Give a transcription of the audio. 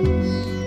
Música